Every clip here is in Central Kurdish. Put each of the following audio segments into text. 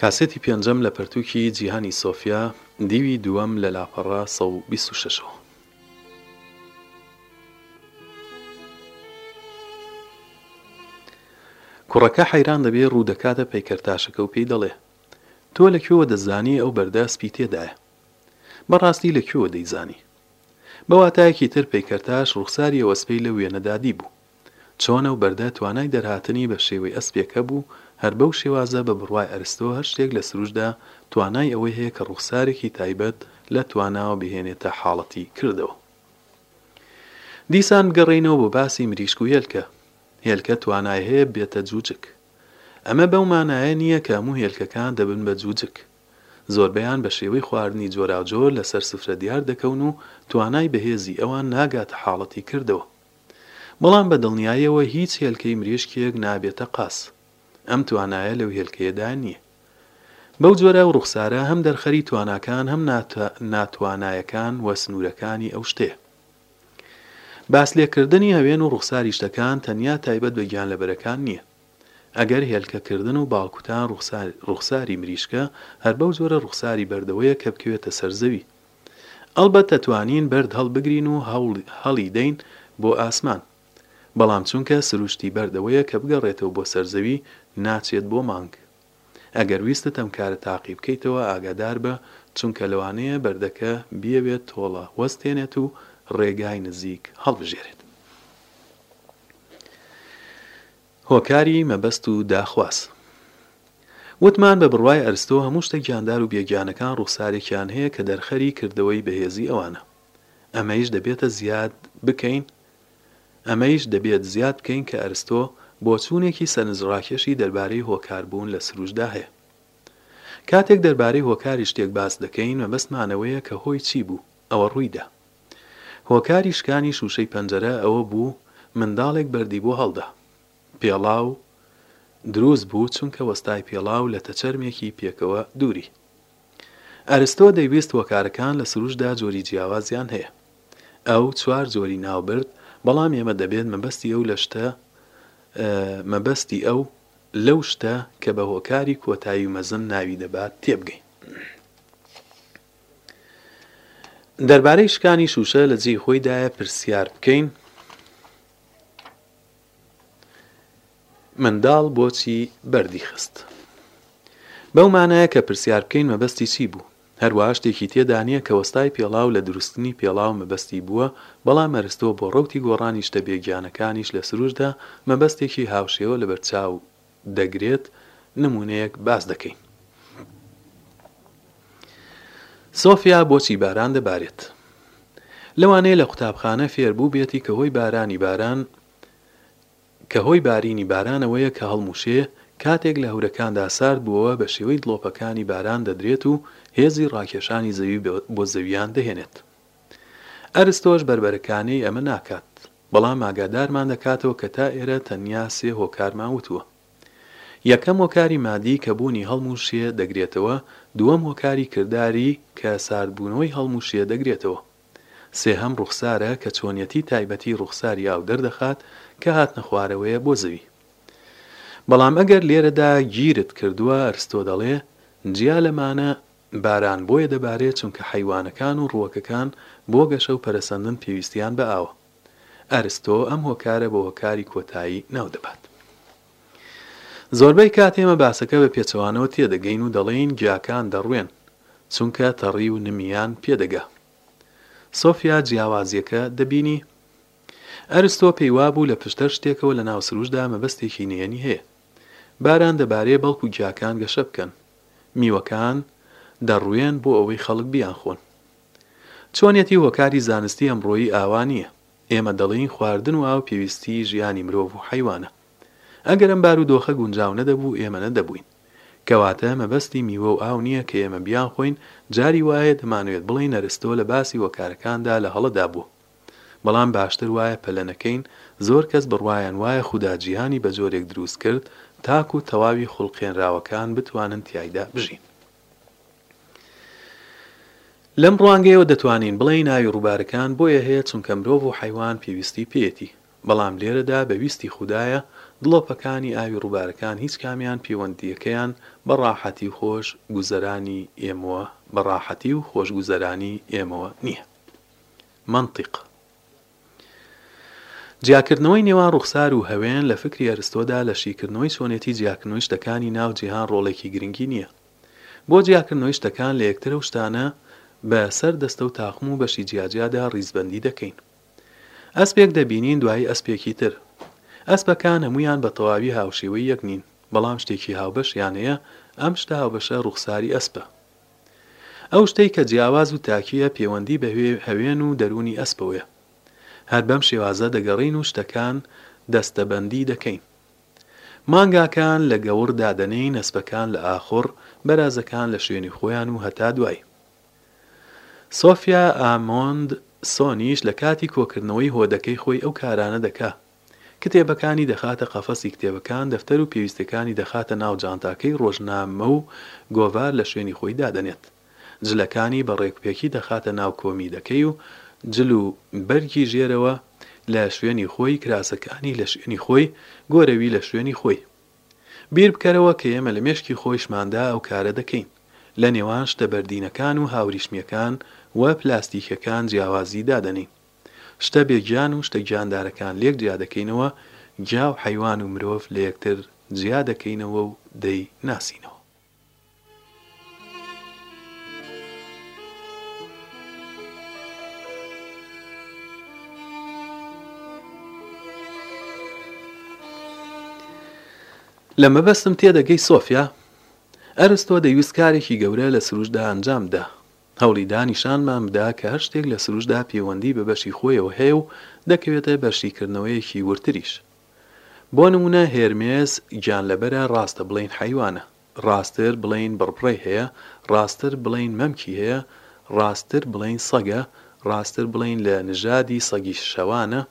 کاسێتی پێنجەم لە پەرتووکی جیهانی سۆفیا، دیوی دووەم لە لاپەڕە سەد و بیست و شەش ەوە. کوڕەکە حەیران دەبێ، ڕوو دەکاتە پەیکەر تاشەکە و پێی دەڵێ، تۆ لە کوێوە دەزانی ئەو بەردە سپی تێدایە؟ بە ڕاستی لە کوێوە دەیزانی؟ بە واتایەکی تر پەیکەرتاش ڕوخساری ئەوسپەی لەو وێنەدا دیبوو. چۆنە و بەردا توانای دەرهاتنی بە شێوەی ئەسپێک هەبوو، هەر بەو شێوازە بە بڕوای ئەرستۆ هەر شتێک لە سروشتدا توانای ئەوەی هەیە کە ڕوخسارێکی تایبەت لە تواناوە بهێنێتە حاڵەتی کردەوە. دیسان بگەڕێینەوە بۆ باسی مریشک و هێلکە. هێلکە توانای هەیە ببێتە جوجک. ئەمە بەو مانایە نییە کە هەموو هێلکەکان دەبن بە جوجک. زۆربەیان بە شێوەی خواردنی جۆراوجۆر لەسەر سفرە دیار دەکەون و توانای بەهێزی ئەوان ناگاتە حاڵەتی کردەوە. بەڵام بە دڵنیایەوە هیچ هێلکەی مریشکێک نابێتە قاس. ئەم توانایە لەو هێلکەیەدا نییە. بەو جۆرە ئەو ڕوخسارە هەم دەرخەری تواناکان هەم ناتوانایەکان و سنوورەکانی ئەو شتەیە. باسلێکردنی هەوێن و ڕوخساری شتەکان تەنیا تایبەت بە گیانلەبەرەکان نییە. ئەگەر هێلکەکردن و باڵکوتان ڕوخساری مریشکە، هەر بەو جۆرە ڕوخساری بەردەوەیە کە بکەوێتە سەر زەوی. ئەڵبەت دەتوانین بەرد هەڵبگرین و هەڵیدەین بۆ ئاسمان، بەڵام چونکە سروشتی بەرد ئەوەیە کە بگەڕێتەوە بۆ سەر زەوی ناچێت بۆ مانگ. ئەگەر ویستت ئەم کارە تاقی بکەیتەوە ئاگاداربە چونکە لەوانەیە بەردەکە بیەوێت تۆڵە وەستێنێت و ڕێگای نزیک هەڵبژێرێت. هۆکاری مەبەست و داخواز وتمان بە بڕوای ئەرستۆ هەموو شتە گیاندار و بێگیانەکان ڕوخسارێکیان هەیە کە دەرخەری کردەوەی بەهێزی ئەوانە ئەمەیش دەبێتە زیاد بکەین ئەمەیش دەبێت زیاد بکەین کە ئەرستۆ بۆچوونێکی سەرنجڕاکێشی دەربارەی هۆکار بوون لە سروشتدا هەیە کاتێک دەربارەی هۆکاری شتێک باس دەکەین مەبەستمان ئەوەیە کە هۆی چی بوو ئەوە ڕوویدا. هۆکاری شکانی شووشەی پەنجەرە ئەوە بوو منداڵێک بەردی بۆ هەڵدا. پێڵاو دروست بوو چونکە وەستای پێڵاو لە تەچەرمێکی پێکەوە دووری. ئەرستۆ دەیویست هۆکارەکان لە سروشتدا جۆری جیاوازیان هەیە. ئەو چوار جۆری ناو برد بەڵام ئێمە دەبێت مەبەستی ئەو لە شتە مەبەستی ئەو لەو شتە کە بە هۆکاری کۆتایی و مەزن ناوی دەبات تێبگەین. دەربارەی شکانی شوشە لە جێی خۆی دایە پرسیار بکەین منداڵ بۆچی بەردی خست بەو مانایە کە پرسیار بکەین مەبەستی چی بوو هەروە شتێکی تێدا نییە کە وەستای پێڵاو لە دروستنی پێڵاو مەبەستی بووە بەڵام ئەرستۆ بۆ ڕەوتی گۆڕانی شتە بێگیانەکانیش لە سروشدا مەبەستێکی هاوشێوە لەبەرچاو دەگرێت نمونەیەک باس دەکەین. سۆفیا بۆچی باران دەبارێت؟ لەوانەیە لە قوتابخانە فێر بووبێتی کە هۆی بارانی باران کە هۆی بارینی باران ئەوەیە کە هەڵموشێ کاتێک لە هەورەکاندا سارد بووەوە بە شێوەی دڵۆپەکانی باران دەدرێت و هێزی ڕاکێشانی زەوی بۆ زەوییان دەهێنێت ئەرستۆش بەربەرەکانێی ئەمە ناکات بەڵام ئاگادارمان دەکاتەوە کە تا ئێرە تەنیا سێ هۆکارمان وتووە. یەکەم هۆکاری مادی کە بوونی هەڵم و شێ دەگرێتەوە، دووەم هۆکاری کرداری کە ساردبوونەوەی هەڵم و شێ دەگرێتەوە. سێهەم ڕوخسارە کە چۆنیەتی تایبەتی ڕوخساری ئاو دەردەخات کە هاتنە خوارەوەیە بۆ زەوی. بەڵام ئەگەر لێرەدا گیرت کردووە ئەرستۆ دەڵێ جیا لەمانە، باران بۆیە دەبارێت چونکە حەیوانەکان و ڕووەکەکان بۆ گەشە و پەرەسەندن پێویستیان بە ئاوە. ئەرستۆ ئەم هۆکارە بە هۆکاری کۆتایی ناودەبات. زۆربەی کات ئێمە باسەکە بە پێچەوانەوە تێدەگەین و دەڵێین گیاکان دەڕوێن چونکە تەڕی و نمیان پێدەگا. سۆفیا جیاوازیەکە دەبینی؟ ئەرستۆ پێی وابوو لە پشتەر شتێکەوە لە ناو سروشدا مەبەستێکی نهێنی هەیە. باران دەبارێ بەڵکو گیاکان گەشە بکەن. میوەکان دەڕوێن بۆ ئەوەی خەڵک بیانخۆن. چۆنیەتی هۆکاری زانستی ئەمڕۆیی ئاوا نییە، ئێمە دەڵێین خواردن و ئاو پێویستیی ژیانی مرۆڤ و حەیوانە. ئەگەر ئەم بارودۆخە گونجاو نەدەبوو ئێمە نەدەبووین. کەواتە مەبەستی میوە و ئاو نییە کە ئێمە بیانخۆین، جاری وایە دەمانەوێت بڵێین ئەرستۆ لە باسی هۆکارەکاندا لە هەڵەدا بووە. بەڵام باشتر وایە پەلە نەکەین، زۆر کەس بڕوایان وایە خودا جیهانی بە جۆرێک دروست کرد تاکو تەواوی خولقێنراوەکان بتوانن تیایدا بژین. لەم ڕوانگەیەوە دەتوانین بڵێین ئاوی ڕووبارەکان بۆیە هەیە چونکە مرۆڤ و حەیوان پێویستی پێیەتی، بەڵام لێرەدا بە ویستی خودایە دڵۆپەکانی ئاوی ڕووبارەکان هیچ کامیان پێوەندییەکەیان بە ڕاحەتی و خۆش گوزەرانی ئێمەوە بە ڕاحەتی و خۆش گوزەرانی ئێمەوە نییە. مەنتیق جیاکردنەوەی نێوان ڕوخسار و هەوێن لە فکری ئەرستۆدا لە شیکردنەوەی چۆنێتی جیاکردنەوەی شتەکانی ناو جیهان ڕۆڵێکی گرنگی نییە بۆ جیاکردنەوەی شتەکان لە یەکتر ئەو شتانە بە سەر دەستە و تاقم و بەشی جیاجیادا ڕیزبەندی دەکەین ئەسپێک دەبینین دوایی ئەسپێکی تر ئەسپەکان هەموویان بە تەواوی هاوشێوەی یەک نین بەڵام شتێکی هاوبەشیان هەیە ئەم شتە هاوبەشە ڕوخساری ئەسپە ئەو شتەی کە جیاواز و تاکییە پێوەندی بە هەوێن و دەروونی ئەسپەوەیە. هەر بەم شێوازە دەگەڕێین و شتەکان دەستەبەندی دەکەین. مانگاکان لە گەوڕ دادەنێین، ئەسپەکان لە ئاخوڕ، بەرازەکان لە شوێنی خۆیان و هەتا دوایی. سۆفیا ئامۆند سۆنیش لە کاتی کۆکردنەوەی هۆدەکەی خۆی ئەو کارانە دەکا. کتێبەکانی دەخاتە قەفەسی کتێبەکان، دەفتەر و پێویستیەکانی دەخاتە ناو جانتاکەی رۆژنامە و گۆڤار لە شوێنی خۆی دادەنێت. جلەکانی بە رێکوپێکی دەخاتە ناو کۆمیدەکەی و جل و بەرگی ژێرەوە لە شوێنی خۆی، کراسەکانی لە شوێنی خۆی، گۆرەوی لە شوێنی خۆی. بیر بکەرەوە کە ئێمە لە مێشکی خۆیشماندا ئەو کارە دەکەین. لە نێوان شتە بەردینەکان و هاوریشمیەکان و پلاستیکیەکان جیاوازی دادەنێین. شتە بێ گیان و شتە گیاندارەکان لێک جیا دەکەینەوە، گیا و حەیوان و مرۆڤ لە یەکتر جیا دەکەینەوە و دەی ناسینەوە. لە مەبەستم تێدەگەی سۆفیا؟ ئەرستۆ دەیویست کارێکی گەورە لە سروشتدا ئەنجام بدا، هەوڵیدا نیشانمان بدا کە هەر شتێک لە سروشتدا پێوەندی بە بەشی خۆیەوە هەیە و دەکەوێتە بە شیکردنەوەیەکی وردتریش. بۆ نموونە هێرمێس گیانلەبەرە، ڕاستە بڵێین حەیوانە. ڕاستتر بڵێین بڕبڕەی هەیە، ڕاستتر بڵێین مەمکی هەیە، ڕاستتر بڵێین سەگە، ڕاستتر بڵێین لە نژادی سەگی شوانە،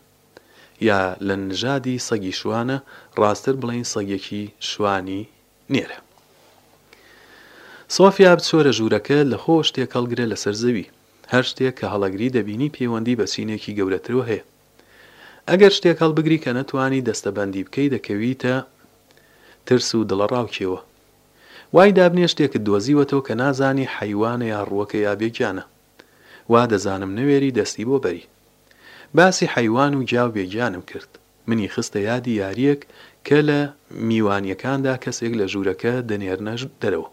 یا لە نژادی سەگی شوانە، ڕاستتر بڵێین سەگێکی شوانی نێرە سۆفیا بچۆرە ژوورەکەت لە خۆش تێک هەڵگرە لەسەر زەوی هەر شتێک کە هەڵەگری دەبینی پێوەندی بە چینێکی گەورەترەوە هەیە ئەگەر شتێک هەڵبگری کە نەتوانی دەستەبەندی بکەی دەکەویتە ترس و دڵەڕاوکێوە وای دابنێ شتێکت دۆزیوەتەوە کە نازانی حەیوانە یا ڕووەکە یا بێگیانە وا دەزانم نەوێری دەستی بۆ بەری باسی حەیوان و گیا و بێگیانم کرد منی خستە یادی یاریەک کە لە میوانیەکاندا کەسێک لە ژوورەکە دەنێرنە دەرەوە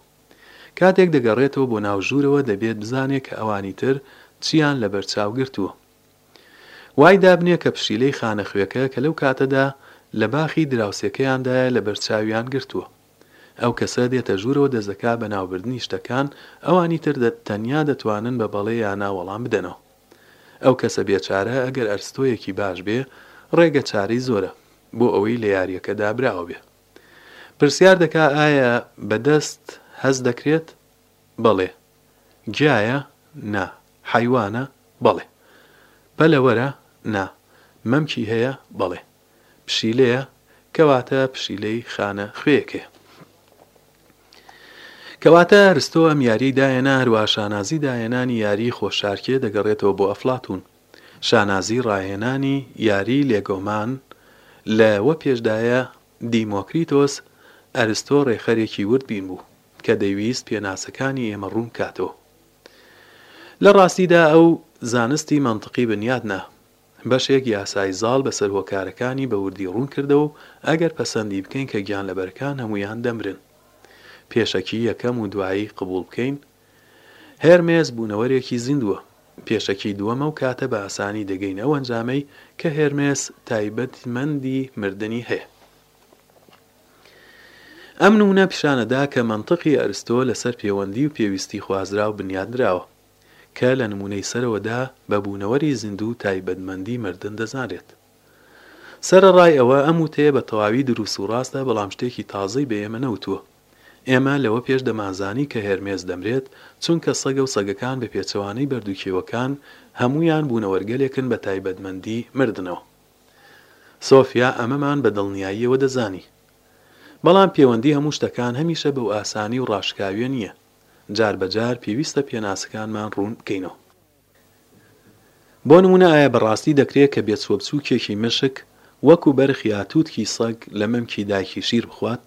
کاتێک دەگەڕێتەوە بۆ ناو ژوورەوە دەبێت بزانێت کە ئەوانی تر چیان لەبەر چاو گرتووە وای دابنێ کە پشیلەی خانە خوێکە کە لەو کاتەدا لە باخی دراوسێکەیاندایە لەبەر چاویان گرتووە ئەو کەسە دێتە ژوورەوە دەستدەکا بە ناوبردنی شتەکان ئەوانی تر تەنیا دەتوانن بە بەڵێ یا نا وەڵام بدەنەوە. ئەو کەسە بێچارە ئەگەر ئەرستۆیەکی باش بێ ڕێگە چارەی زۆرە بۆ ئەوەی لە یاریەکە دابراوە بێ پرسیار دەکا ئایا بە دەست هەست دەکرێت بەڵێ گیایە نا حەیوانە بەڵێ پەلەوەرە نا مەمکی هەیە بەڵێ. پشیلەیە کەواتە پشیلەی خانە خوێیەکەیە کەواتە ئەرستۆ ئەم یاریەی داهێنا هەروە شانازی داهێنانی یاری خۆشارکێ دەگەڕێتەوە بۆ ئەفلاتون شانازی ڕاهێنانی یاری لێگۆمان لەوە پێشدایە دیمۆکریتۆس ئەرستۆ ڕێخەرێکی ورد بین بوو کە دەیویست پێناسەکانی ئێمە ڕوون بکاتەوە لە ڕاستیدا ئەو زانستی مەنتقی بنیات نا بەشێک یاسای زاڵ بەسەر هۆکارەکانی بە وردی ڕوون کردەوە و ئەگەر پەسەندی بکەین کە گیانلەبەرەکان هەموویان دەمرن پێشەکی یەکەم و دوایی قبووڵ بکەین هێرمێس بوونەوەرێکی زیندووە پێشەکی دووەمە و کاتە بە ئاسانی دەگەین ئەو ئەنجامەی کە هێرمێس تایبەتمەندی مردنی هەیە. ئەم نموونە پیشانەدا کە مەنتقی ئەرستۆ لەسەر پێوەندی و پێویستی خوازراو بنیات نراوە. کە لە نموونەی سەرەوەدا بە بوونەوەری زیندوو تایبەتمەندی مردن دەزانرێت. سەرەڕای ئەوە ئەم وتەیە بە تەواوی دروست و ڕاستە بەڵام شتێکی تازەی بە ئێمە نەوتووە. ئێمە لەوە پێش دەمانزانی کە هێرمێس دەمرێت چونکە سەگە و سەگەکان بە پێچەوانەی بەرد و کێوەکان هەموویان بوونەوەرگەلێکن بە تایبەتمەندی مردنەوە. سۆفیا ئەمەمان بە دڵنیاییەوە دەزانی. بەڵام پێوەندی هەموو شتەکان هەمیشە بەو ئاسانی و ڕاشکاویە نییە. جار بە جار پێویستە پێناسەکانمان ڕوون بکەینەوە. بۆ نموونە ئایا بە ڕاستی دەکرێت کە بێچووەبچووکێکی مشک وەکوو بەرخ یا تووتکی سەگ لە مەمکی دایکی شیر بخوات؟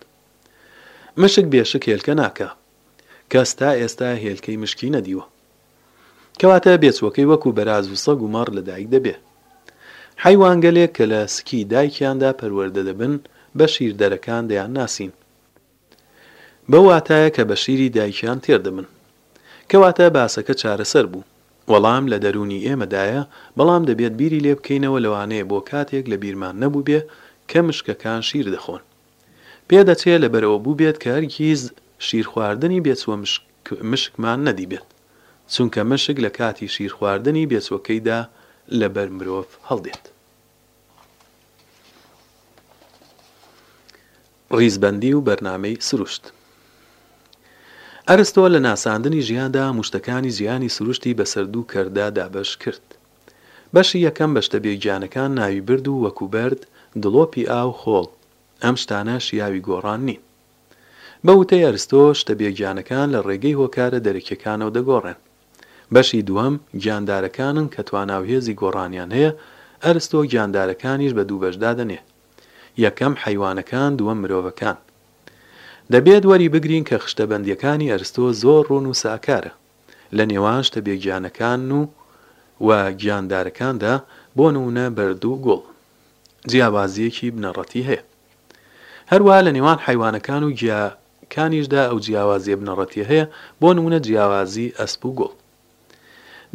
مشک بێ شک هێلکە ناکا. کەس تا ئێستا هێلکەی مشکی نەدیوە. کەواتە بێچووەکەی وەکوو بەراز و سەگ و مەڕ لە دایک دەبێ. حەیوانگەلێک کە لە سکی دایکیاندا پەروەردە دەبن بە شیردەرەکان دەیانناسین. بەو واتایە کە بە شیری دایکیان تێر دەبن. کەواتە باسەکە چارەسەر بوو. وەڵام لە دەروونی ئێمەدایە، بەڵام دەبێت بیری لێ بکەینەوە لەوانەیە بۆ کاتێک لە بیرمان نەبووبێ کە مشکەکان شیر دەخۆن. پێ دەچێ لەبەرئەوە بووبێت کە هەرگیز شیرخواردنی بێچووە مشکمان نەدیبێت، چونکە مشک لە کاتی شیرخواردنی بێچووەکەیدا لە بەر مرۆڤ هەڵدێت. ڕیزبەندی و بەرنامەی سروشت ئەرستۆ لە ناساندنی ژیاندا موشتەکانی جیهانی سروشتی بەسەر دوو کەردا دابەش کرد. بەشی یەکەم بە شتە بێگیانەکان ناوی برد و وەکو بەرد، دڵۆپی ئاو، خۆڵ. ئەم شتانە شیاوی گۆڕان نین. بە وتەی ئەرستۆ شتە بێگیانەکان لە ڕێگەی هۆکارە دەرەکیەکانەوە دەگۆڕێن. بەشی دووەم گیاندارەکانن کە توانا و هێزی گۆڕانیان هەیە، ئەرستۆ گیاندارەکانیش بە دوو بەش دادەنێ. یەکەم حەیوانەکان دووەم مرۆڤەکان دەبێت وەری بگرین کە خشتە بەندیەکانی ئەرستۆ زۆر ڕوون و ساکارە لە نێوان شتە بێ گیانەکان و و گیاندارەکاندا بۆ نمونە بەرد و گوڵ جیاوازیەکی بنەڕەتی هەیە هەروەها لە نێوان حەیوانەکان و گیا کانیشدا ئەو جیاوازیە بنەڕەتیە هەیە بۆ نمونە جیاوازی ئەسپ و گوڵ.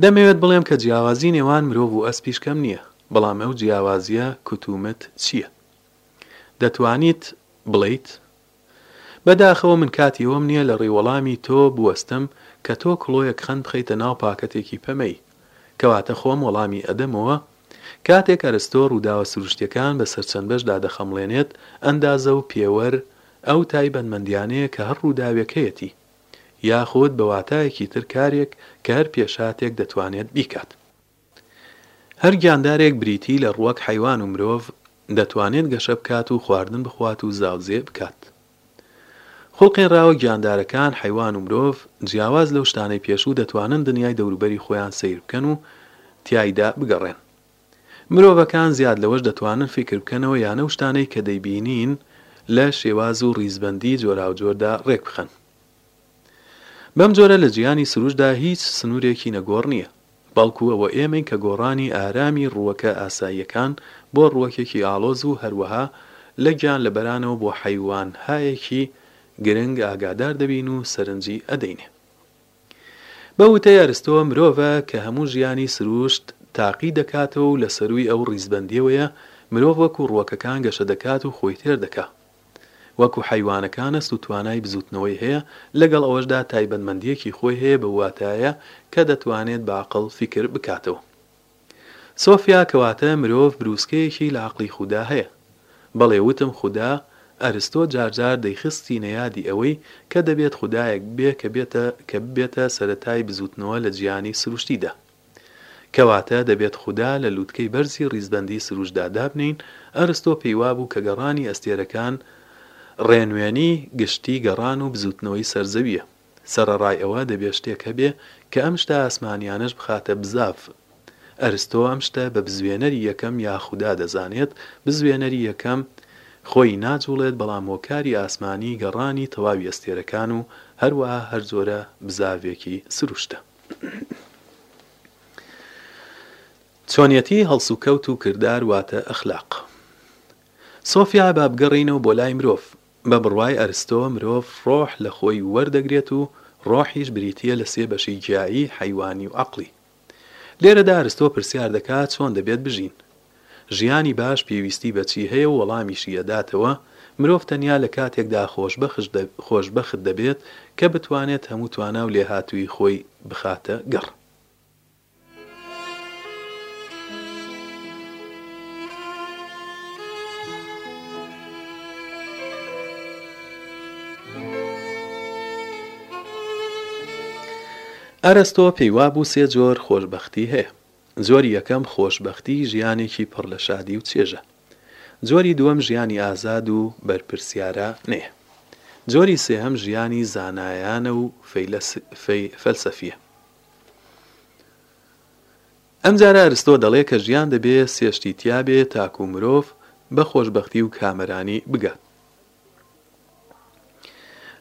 دەمەوێت بڵێم کە جیاوازی نێوان مرۆڤ و ئەسپیش کەم نییە، بەڵام ئەو جیاوازییە کوتومت چییە؟ دەتوانیت بڵێیت؟ بە داخەوە من کاتی ئەوەم نییە لە ڕێی وەڵامی تۆ بوەستم کە تۆ کڵۆیەک خەن بخەیتە ناو پاکەتێکی پەمەیی. کەواتە خۆم وەڵامی ئەدەمەوە، کاتێک ئەرستۆ ڕووداوە سروشتییەکان بە سەر چەند بەشدا دەخەمڵێنێت، ئەندازە و پێوەر ئەو تایبەتمەندیانەیە کە هەر ڕووداوێک هەیەتی. یاخود بە واتایەکی تر کارێک کە هەر پێشهاتێک دەتوانێت بیکات. هەر گیاندارێک بریتی لە ڕوەک حەیوان و مرۆڤ دەتوانێت گەشە بکات و خواردن بخوات و زاوزێ بکات. خوڵقێنراوە گیاندارەکان، حەیوان و مرۆڤ، جیاواز لەو شتانەی پێشوو دەتوانن دنیای دەوروبەری خۆیان سەیر بکەن و تیایدا بگەڕێن. مرۆڤەکان زیاد لەوەش دەتوانن فیکر بکەنەوە یان ئەو شتانەی کە دەیبینین لە شێواز و ڕیزبەندی جۆراوجۆردا ڕێک بخەن. بەم جۆرە لە جیهانی سروشتدا هیچ سنوورێکی نەگۆڕ نییە، بەڵکو ئەوە ئێمەین کە گۆڕانی ئارامی ڕووەکە ئاساییەکان بۆ ڕووەکێکی ئاڵۆز و هەروەها لە گیانلەبەرانەوە بۆ حەیوانهایەکی گرنگ ئاگادار دەبین و سەرنجی ئەدەینێ. بەو وتەی ئەرستۆ مرۆڤە کە هەموو ژیانی سرووشت تاقی دەکاتەوە و لە سەرووی ئەو ڕیزبەندییەوەیە مرۆڤ وەکوو ڕووەکەکان گەشە دەکات و خۆی تێر دەکا. وەکوو حەیوانەکان است و توانای بزووتنەوەی هەیە، لەگەڵ ئەوەشدا تایبەتمەندییەکی خۆی هەیە بەو واتایە کە دەتوانێت بە عەقڵ فیکر بکاتەوە. سۆفیا، کەواتە مرۆڤ برووسکەیەکی لە عەقڵی خودا هەیە. بەڵێ، وتم خودا، ئەرستۆ جار جار دەیخستینە یادی ئەوەی کە دەبێت خودایەک ببێ کە بێتە کە ببێتە سەرەتای بزووتنەوە لە جیهانی سروشتیدا. کەواتە دەبێت خودا لە لووتکەی بەرزی ڕیزبەندی سروشتدا دابنێین، ئەرستۆ پێی وابوو کە گەڕانی ئەستێرەکان ڕێنوێنی گشتی گەڕان و بزووتنەوەی سەر زەوییە. سەرەڕای ئەوە دەبێ شتێک هەبێ کە ئەم شتە ئاسمانییانەش بخاتە بزاڤ. ئەرستۆ ئەم شتە بە بزوێنەری یەکەم یا خودا دەزانێت، بزوێنەری یەکەم خۆی ناجووڵێت بەڵام هۆکاری ئاسمانی گەڕانی تەواوی ئەستێرەکان و هەروەها هەر جۆرە بزاڤێکی سروشتە. چۆنیەتی هەڵسوکەوت و کردار واتە ئەخلاق. سۆفیا با بگەڕێینەوە بۆ لای مرۆڤ. بە بڕوای ئەرستۆ مرۆڤ ڕۆح لە خۆی وەردەگرێت و ڕۆحیش بریتییە لە سێ بەشی گیایی، حەیوانی و عەقڵی. لێرەدا ئەرستۆ پرسیار دەکات چۆن دەبێت بژین؟ ژیانی باش پێویستی بە چی هەیە و وەڵامیشی ئەداتەوە، مرۆڤ تەنیا لە کاتێکدا خۆشبەخت دەبێت کە بتوانێت هەموو توانا و لێهاتوویی خۆی بخاتە گەڕ. ئەرەستۆ پێی وابوو سێ جۆر خۆشبەختی هەیە. جۆری یەکەم خۆشبەختی ژیانێکی پڕ لە شادی و چێژە. جۆری دووەم ژیانی ئازاد و بەرپرسیارە نەیە. جۆری سێهەم ژیانی زانایانە و فەیلەسفیە. ئەمجارە ئەرستۆ دەڵێ کە ژیان دەبێ سێ شتی تیا بێ تاکوو مرۆڤ بە خۆشبەختی و کامەرانی بگات.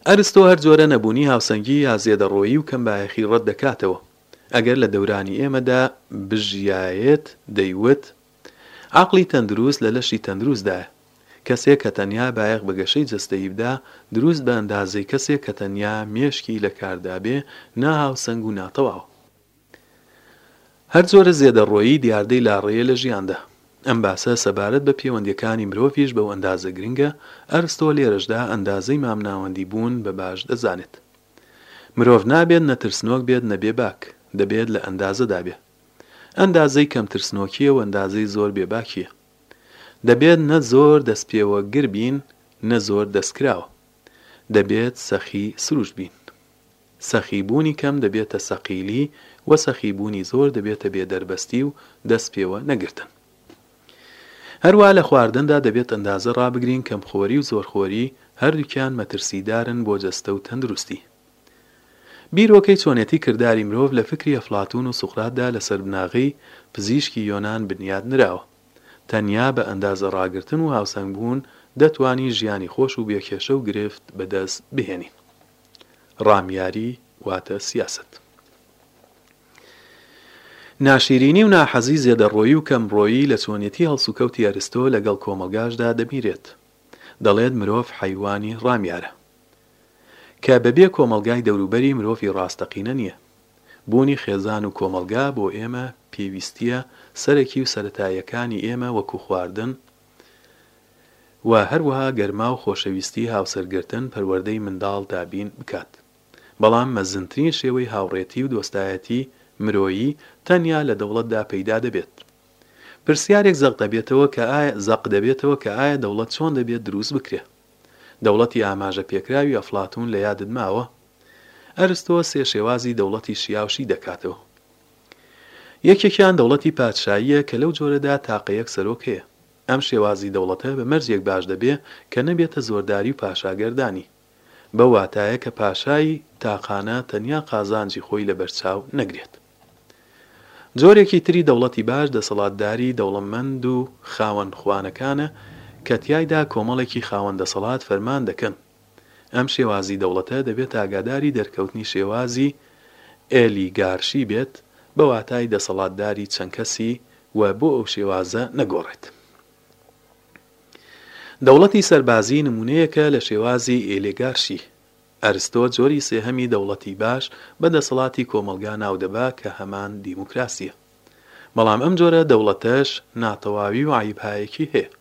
ئەرستۆ هەر جۆرە نەبوونی هاوسەنگی یا زێدەڕۆیی و کەمبایەخی ڕەت دەکاتەوە. ئەگەر لە دەورانی ئێمەدا بژیایەت دەیوت عەقڵی تەندروست لە لەشی تەندروستدایە. کەسێک کە تەنیا بایەخ بە گەشەی جەستەیی بدا، دروست بە ئەندازەی کەسێک کە تەنیا مێشکی لە کاردا بێ، ناهاوسەنگ و ناتەواوە. هەر جۆرە زێدەڕۆیی دیاردەی لاڕێیە لە ژیاندا. ئەم باسە سەبارەت بە پێوەندییەکانی مرۆڤیش بەو ئەندازە گرنگە، ئەرستۆ لێرەشدا ئەندازەی مامناوەندی بوون بە باش دەزانێت. مرۆڤ نابێت نە ترسنۆک بێت نە بێباک، دەبێت لە ئەندازەدا بێ. ئەندازەی کەم ترسنۆکییە و ئەندازەی زۆر بێباکییە. دەبێت نە زۆر دەستپێوەگر بین، نە زۆر دەستکراوە. دەبێت سەخی سروشت بین. سەخیبوونی کەم دەبێتە سەقیلی و سەخیبوونی زۆر دەبێتە بێدەربەستی و دەستپێوە نەگرتن. هەروا لە خواردندا دەبێت ئەندازە ڕابگرین، کەمخۆری و زۆرخۆری هەردووکیان مەترسیدارن بۆ جەستە و تەندروستی. بیرۆکەی چۆنێتی کرداری مرۆڤ لە فکری ئەفلاتون و سوقراتدا لەسەر بناغەی پزیشکی یۆنان بنیات نراوە. تەنیا بە ئەندازە ڕاگرتن و هاوسەنگ بوون دەتوانین ژیانی خۆش و بێ کێشە و گرفت بەدەست بهێنین. ڕامیاری واتە سیاسەت. ناشیرینی و ناحەزی زێدەڕۆیی و کەم ڕۆیی لە چۆنێتی هەڵسوکەوتی ئەرستۆ لەگەڵ کۆمەڵگاشدا دەبینرێت. دەڵێت مرۆڤ حەیوانی ڕامیارە. کە بەبێ کۆمەڵگای دەوروبەری مرۆڤی ڕاستەقینە نییە. بوونی خێزان و کۆمەڵگا بۆ ئێمە پێویستییە سەرەکی و سەرەتاییەکانی ئێمە وەکوو خواردن و هەروەها گەرما و خۆشەویستی هاوسەرگرتن پەروەردەی منداڵ دابین بکات. بەڵام مەزنترین شێوەی هاوڕێتی و دۆستایەتی مرۆیی تەنیا لە دەوڵەتدا پەیدا دەبێت. پرسیارێک زەق دەبێتەوە کە ئایا دەوڵەت چۆن دەبێت دروست بکرێت؟ دەوڵەتی ئاماژە پێکراوی ئەفڵاتوون لە یادت ماوە؟ ئەرستۆ سێ شێوازی دەوڵەتی شیاو شی دەکاتەوە. یەکێکیان دەوڵەتی پادشاییە کە لەو جۆرەدا تاقە یەک سەرۆک هەیە. ئەم شێوازی دەوڵەتە بە مەرجێک باش دەبێ کە نەبێتە زۆرداری و پاشاگەردانی. بەو واتایە کە پاشای تاقانە تەنیا قازانجی خۆی لە بەرچاو نەگرێت. جۆرێکی تری دەوڵەتی باش دەسەڵاتداری دەوڵەمەند و خاوەن خوانەکانە کە تیایدا کۆمەڵێکی خاوەن دەسەڵات فەرمان دەکەن. ئەم شێوازی دەوڵەتە دەبێت ئاگاداری دەرکەوتنی شێوازی ئۆلیگارشی بێت بە واتای دەسەڵاتداری چەند کەسی و بۆ ئەو شێوازە نەگۆڕێت. دەوڵەتی سەربازی نمونەیەکە لە شێوازی ئۆلیگارشی ئەرستۆ جۆری سێهەمی دەوڵەتی باش بە دەسەڵاتی کۆمەڵگا ناودەبا کە هەمان دیموکراسییە. بەڵام ئەم جۆرە دەوڵەتەش ناتەواوی و عەیبهایەکی هەیە.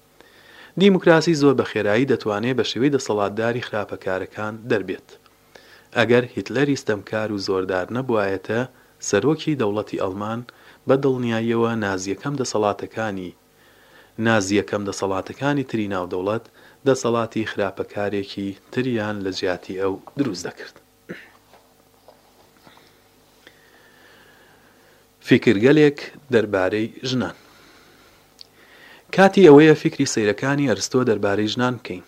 دیموکراسی زۆر بە خێرایی دەتوانێ بە شێوەی دەسەڵاتداری خراپەکارەکان دەربێت. ئەگەر هیتلەری ستەمکار و زۆردار نەبوایەتە سەرۆکی دەوڵەتی ئەڵمان، بە دڵنیاییەوە نازییەکەم دەسەڵاتەکانی، نازییەکەم دەسەڵاتەکانی تری ناو دەوڵەت دەسەڵاتی خراپەکارێکی تریان لە جیاتی ئەو دروست دەکرد. فیکرگەلێک دەربارەی ژنان کاتی ئەوەیە فیکری سەیرەکانی ئەرستۆ دەربارەی ژنان بکەین.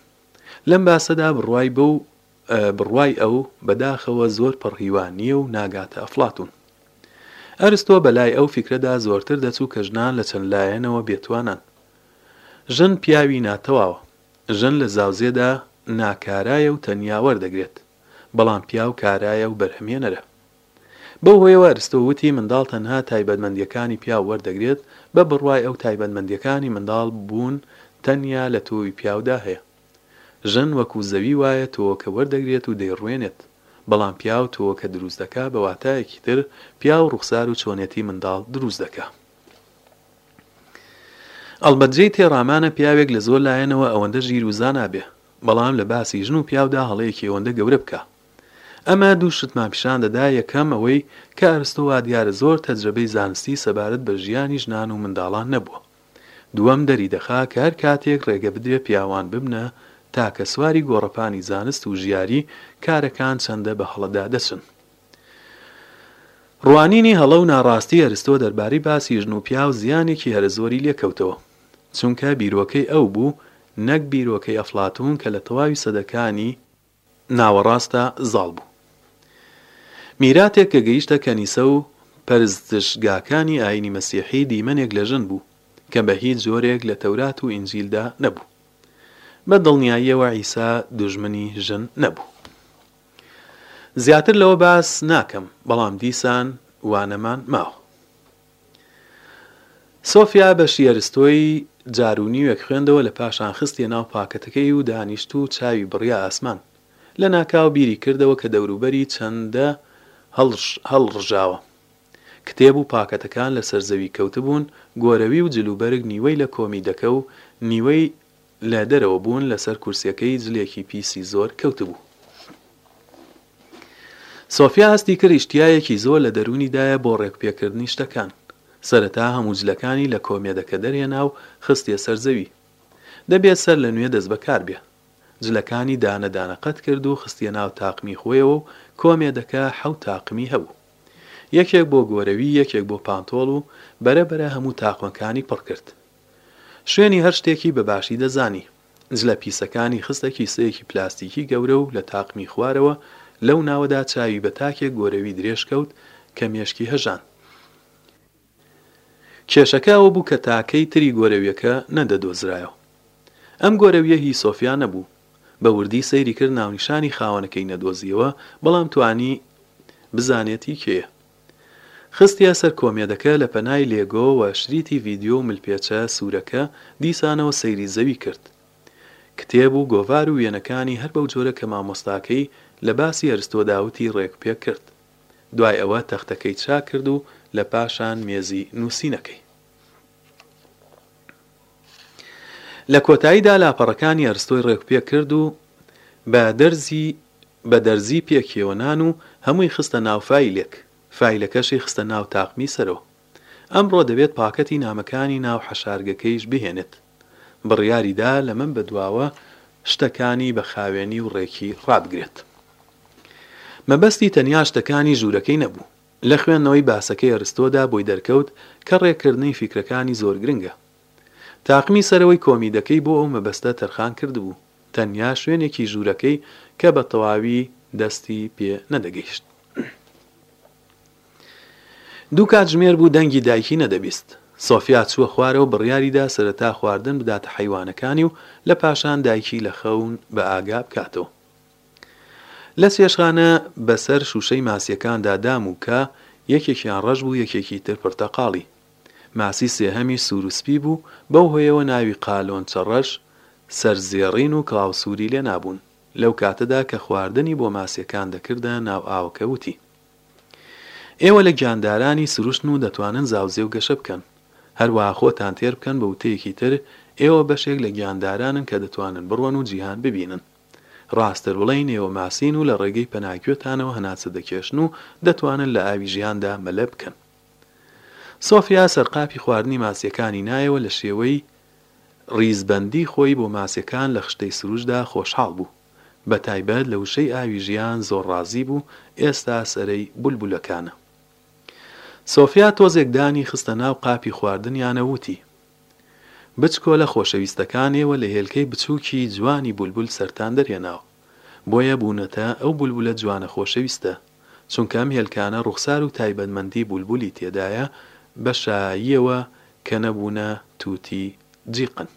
لەم باسەدا بڕوای بەو. بڕوای ئەو بە داخەوە زۆر پڕهیوا نییە و ناگاتە ئەفڵاتوون. ئەرستۆ بە لای ئەو فیکرەدا زۆرتر دەچوو کە ژنان لە چەند لایەنەوە بێتوانان. ژن پیاوی ناتەواوە. ژن لە زاوزێدا ناکارایە و تەنیا وەردەگرێت، بەڵام پیاو کارایە و بەرهەمهێنەرە. بەو هۆیەوە ئەرستۆ وتی منداڵ تەنها تایبەتمەندییەکانی پیاو وەردەگرێت، بە بڕوای ئەو تایبەتمەندییەکانی منداڵ بوون تەنیا لە تۆوی پیاودا هەیە. ژن وەکو زەوی وایە تۆوەکە وەردەگرێت و دەیڕوێنێت، بەڵام پیاو تۆوەکە دروست دەکا، بە واتایەکی تر پیاو ڕوخسار و چۆنێتی منداڵ دروست دەکا. ئەڵبەت جێی تێڕامانە پیاوێک لە زۆر لایەنەوە ئەوەندە ژیر و زانا بێ، بەڵام لە باسی ژن و پیاودا هەڵەیەکی ئەوەندە گەورە بکا. ئەمە دوو شتمان پیشان دەدا، یەکەم ئەوەی کە ئەرستۆ وادیارە زۆر تەجرەبەی زانستی سەبارەت بە ژیانی ژنان و منداڵان نەبووە، دووەم دەریدەخا کە هەر کاتێک ڕێگە بدرێ پیاوان ببنە تاکە سواری گۆڕەپانی زانست و ژیاری، کارەکان چەندە بە هەڵەدا دەچن. ڕوانینی هەڵە و ناڕاستی ئەرستۆ دەربارەی باسی ژن و پیاو زیانێکی هەرە زۆری لێ کەوتەوە. چونکە بیرۆکەی ئەو بوو نەک بیرۆکەی ئەفڵاتوون کە لە تەواوی سەدەکانی. ناوەڕاستدا زاڵ بوو. میراتێک کە گەیشتە کەنیسە و پەرستشگاکانی ئایینی مەسیحی دیمەنێک لە ژن بوو کە بە هیچ جۆرێک لە تەورات و ئینجیلدا نەبوو. بە دڵنیاییەوە عیسا دوژمنی ژن نەبوو. زیاتر لەوە باس ناکەم، بەڵام دیسان وانەمان ماوە. سۆفیا بەشی ئەرستۆی جاروونیوێک خوێندەوە لە پاشان خستیە ناو پاکەتەکەی و دانیشت و چاوی بڕیە ئاسمان. لە ناکاو بیری کردەوە کە دەوروبەری چەندە هەڵڕژاوە. کتێب و پاکەتەکان لەسەر زەوی کەوتبوون، گۆرەوی و جلوبەرگ نیوەی لە کۆمیدەکە و نیوەی لە دەرەوە بوون لەسەر کورسیەکەی جلێکی پیسی زۆر کەوتبوو. سۆفیا هەستی کرد ئیشتیایەکی زۆر لە دەروونی دایە بۆ ڕێک پێ کردنی شتەکان. سەرەتا هەموو جلەکانی لە کۆمێدەکە دەرهێنا و خستیە سەر زەوی. دەبێ سەر لە نوێ دەست بە کار بێ. جلەکانی دانە دانە قەت کرد و خستیە ناو تاقمی خۆیەوە و کۆمێدەکە حەوت تاقمی هەبوو. یەکێک بۆ گۆرەوی یەکێک بۆ پانتۆڵ و بەرە بەرە هەموو تاقمەکانی پڕ کرد. شوێنی هەر شتێکی بە باشی دەزانی. جلە پیسەکانی خستە کیسەیەکی پلاستیکی گەورە و لە تاقمی خوارەوە لەو ناوەدا چاوی بە تاکێک گۆرەوی درێژ کەوت کە مێشکی هەژاند. کێشەکە ئەوە بوو کە تاکەی تری گۆرەویەکە نەدەدۆزرایەوە. ئەم گۆرەویە هی سۆفیا نەبوو. بە وردی سەیری کرد ناونیشانی خاوەنەکەی نەدۆزیەوە بەڵام توانی بزانێت هی کێیە. خستیە سەر کۆمێدەکە لە پەنای لێگۆ و شریتی ڤیدیۆ و ملپێچە سورەکە دیسانەوە سەیری زەوی کرد کتێب و گۆڤار و وێنەکانی هەر بەو جۆرە کە مامۆستاکەی لە باسی ئەرستۆ دا وتی ڕێک پێک کرد دوای ئەوە تەختەکەی چاک کرد و لە پاشان مێزی نوسینەکەی لە کۆتاییدا لاپەڕەکانی ئەرستۆی ڕێک پێک کرد و بە دەرزی بە دەرزی پێکیەوە نان و هەمووی خستە ناو فایلێک فایلەکەشی خستە ناو تاقمی سەرەوە ئەمڕۆ دەبێت پاکەتی نامەکانی ناو حەشارگەکەیش بهێنێت بڕیاری دا لەمە بەدواوە شتەکانی بە خاوێنی و ڕێکی ڕابگرێت مەبەستی تەنیا شتەکانی ژوورەکەی نەبوو لە خوێندنەوەی باسەکەی ئەرستۆدا بۆی دەرکەوت کە ڕێککردنی فیکرەکانی زۆر گرنگە تاقمی سەرەوەی کۆمیدەکەی بۆ ئەو مەبەستە تەرخان کردبوو، تەنیا شوێنێکی ژوورەکەی کە بە تەواوی دەستی پێ نەدەگەیشت. دوو کاتژمێر بوو دەنگی دایکی نەدەبیست. سۆفیا چووە خوارەوە بڕیاری دا سەرەتا خواردن بداتە حەیوانەکانی و لە پاشان دایکی لە خەون بە ئاگا بکاتەوە. لە چێشخانە بە سەر شووشەی ماسییەکاندا دام و کا، یەکێکیان ڕەش بوو یەکێکی تر پرتەقاڵی. ماسی سێهەمی سوور و سپی بوو، بەو هۆیەوە ناوی قالۆنچە ڕەش، سەر زێڕین و کڵاو سووری لێ نابوون. لەو کاتەدا کە خواردنی بۆ ماسییەکان دەکردە ناو ئاوەکە وتی، ئێوە لە گیاندارانی سروشتن و دەتوانن زاوزێ و گەشە بکەن. هەروەها خۆتان تێر بکەن بە وتەیەکی تر، ئێوە بەشێک لە گیاندارانن کە دەتوانن بڕۆن و جیهان ببینن. ڕاستتر بڵێین ئێوە ماسین و لە ڕێگەی پەناگوێتانەوە هەناسە دەکێشن و دەتوانن لە ئاوی ژیاندا مەلە بکەن. سۆفیا سەرقاپی خواردنی ماسیەکانی نایەوە لە شێوەی ڕیزبەندی خۆی بۆ ماسیەکان لە خشتەی سروشدا خۆشحاڵ بوو بە تایبەت لە وشەی ئاوی ژیان زۆر ڕازی بوو ئێستا سەرەی بولبولەکانە سۆفیا تۆزێک دانی خستە ناو قاپی خواردنیانە ووتی بچکۆلە خۆشەویستەکان ئێوە لە هێلکەی بچوکی جوانی بولبول سەرتان دەرهێناوە. بۆیە بوونەتە ئەو بولبولە جوانە خۆشەویستە، چونکە ئەم هێلکانە ڕوخسار و تایبەتمەندی بولبولی تێدایە بە شاییەوە کە نەبوونە تووتی جیقن.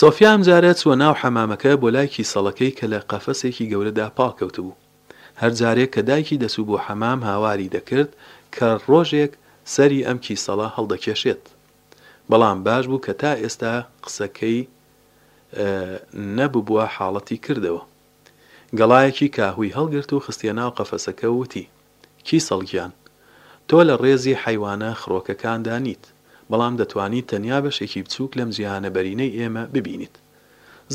سۆفیا ئەمجارە چووە ناو حەمامەکە بۆ لای کیسەڵەکەی کە لە قەفەسێکی گەورەدا پاڵکەوتبوو. هەر جارێک کە دایکی دەچوو بۆ حەمام هاواری دەکرد کە ڕۆژێک سەری ئەم کیسەڵە هەڵدەکێشێت. بەڵام باش بوو کە تا ئێستا قسەکەی نەببوە حاڵەتی کردەوە گەڵایەکی کاهوی هەڵگرت و خستیە ناو قەفەسەکە و وتی، کیسەڵ گیان تۆ لە ڕێزی حەیوانە خڕۆکەکاندا نیت، بەڵام دەتوانیت تەنیا بەشێکی بچوک لەم جیهانە بەرینەی ئێمە ببینیت.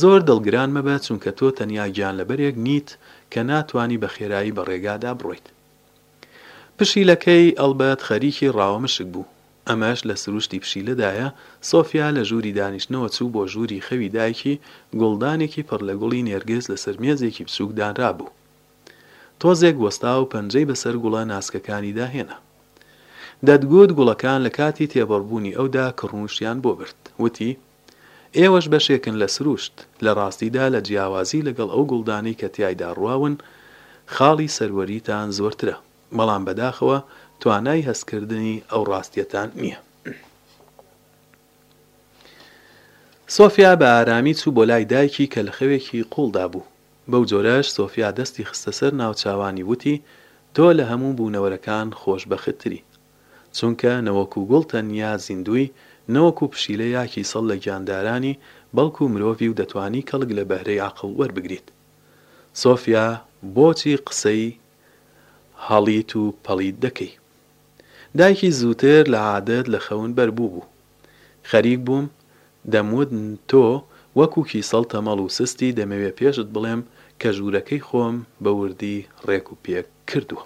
زۆر دڵگران مەبە چونکە تۆ تەنیا گیانلەبەرێک نیت کە ناتوانی بە خێرایی بە ڕێگادا بڕۆیت. پشیلەکەی ئەڵبەت خەریکی ڕاوە مشک بوو، ئەمەش لە سروشتی پشیلەدایە، سۆفیا لە ژووری دانیشتنەوە چوو بۆ ژووری خەوی دایکی، گوڵدانێکی پڕ لە گوڵی نێرگز لەسەر مێزێکی بچووک دانرابوو. تۆزێک وەستا و پەنجەی بەسەر گوڵە ناسکەکانیدا هێنا. دەتگوت گوڵەکان لە کاتی تێپەڕبوونی ئەودا کڕنووشیان بۆ برد. وتی، ئێوەش بەشێکن لە سروشت. لە ڕاستیدا لە جیاوازی لەگەڵ ئەو گوڵدانەی کە تیایدا ڕواون، خاڵی سەروەریتان زۆرترە. بەڵام بەداخەوە توانای هەستکردنی ئەو ڕاستیەتان نیە. سۆفیا بە ئارامی چوو بۆ لای دایکی کە لە خەوێکی قوڵدا بوو. بەو جۆرەش سۆفیا دەستی خستە سەر ناوچاوانی وتی تۆ لە هەموو بوونەوەرەکان خۆشبەختتری. چونکە نەوەکو گوڵ تەنیا زیندووی، نەوەکو پشیلە یا کیسەڵ لە گیاندارانی، بەڵکو مرۆڤی و دەتوانی کەڵک لە بەهرەی عەقڵ وەربگریت. سۆفیا بۆچی قسەی هەڵیت و پەڵیت دەکەی. دایکی زووتر لە عادەت لە خەون بەر بووبوو. خەریک بووم دەموت تۆ وەکوو کیسەڵ تەمەڵ و سستی دەمەوێ پێشت بڵێم کە ژوورەکەی خۆم بە وردی ڕێک و پێک کردووە.